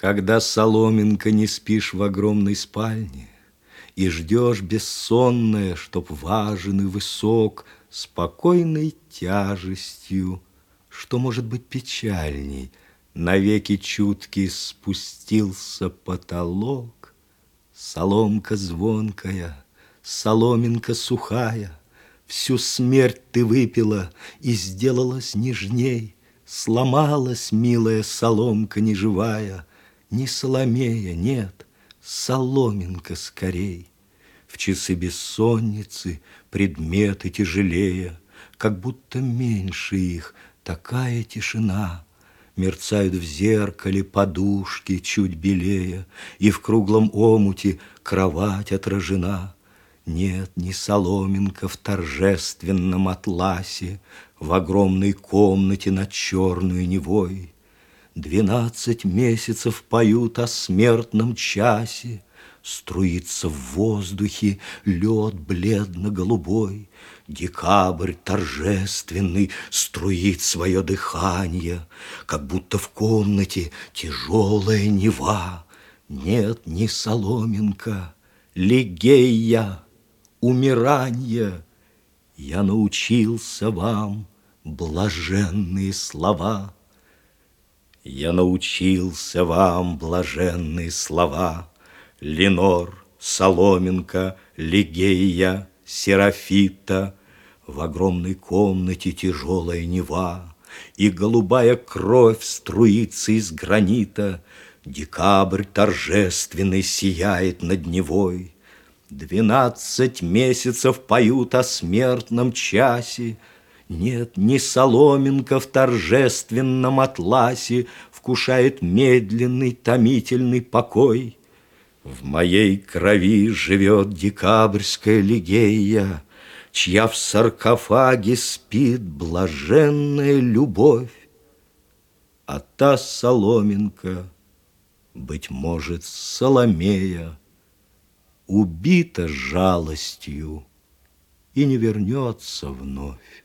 Когда, соломинка, не спишь в огромной спальне И ждешь бессонное, чтоб важен и высок Спокойной тяжестью, что может быть печальней, Навеки чуткий спустился потолок. Соломка звонкая, соломинка сухая, Всю смерть ты выпила и сделалась нежней, Сломалась, милая соломка неживая, не Соломея, нет, соломинка скорей. В часы бессонницы предметы тяжелее, Как будто меньше их, такая тишина. Мерцают в зеркале подушки чуть белее, И в круглом омуте кровать отражена. Нет, не соломинка в торжественном атласе, В огромной комнате над черную Невой, Двенадцать месяцев поют о смертном часе, Струится в воздухе лед бледно-голубой, Декабрь торжественный струит свое дыхание, Как будто в комнате тяжелая Нева. Нет, не соломинка, легея, умирания. Я научился вам блаженные слова — я научился вам блаженные слова, Ленор, Соломенко, Лигея, Серафита, В огромной комнате тяжелая Нева, И голубая кровь струится из гранита, Декабрь торжественный сияет над Невой. Двенадцать месяцев поют о смертном часе, нет, не соломинка в торжественном атласе Вкушает медленный, томительный покой. В моей крови живет декабрьская легея, Чья в саркофаге спит блаженная любовь. А та соломинка, быть может, Соломея, Убита жалостью и не вернется вновь.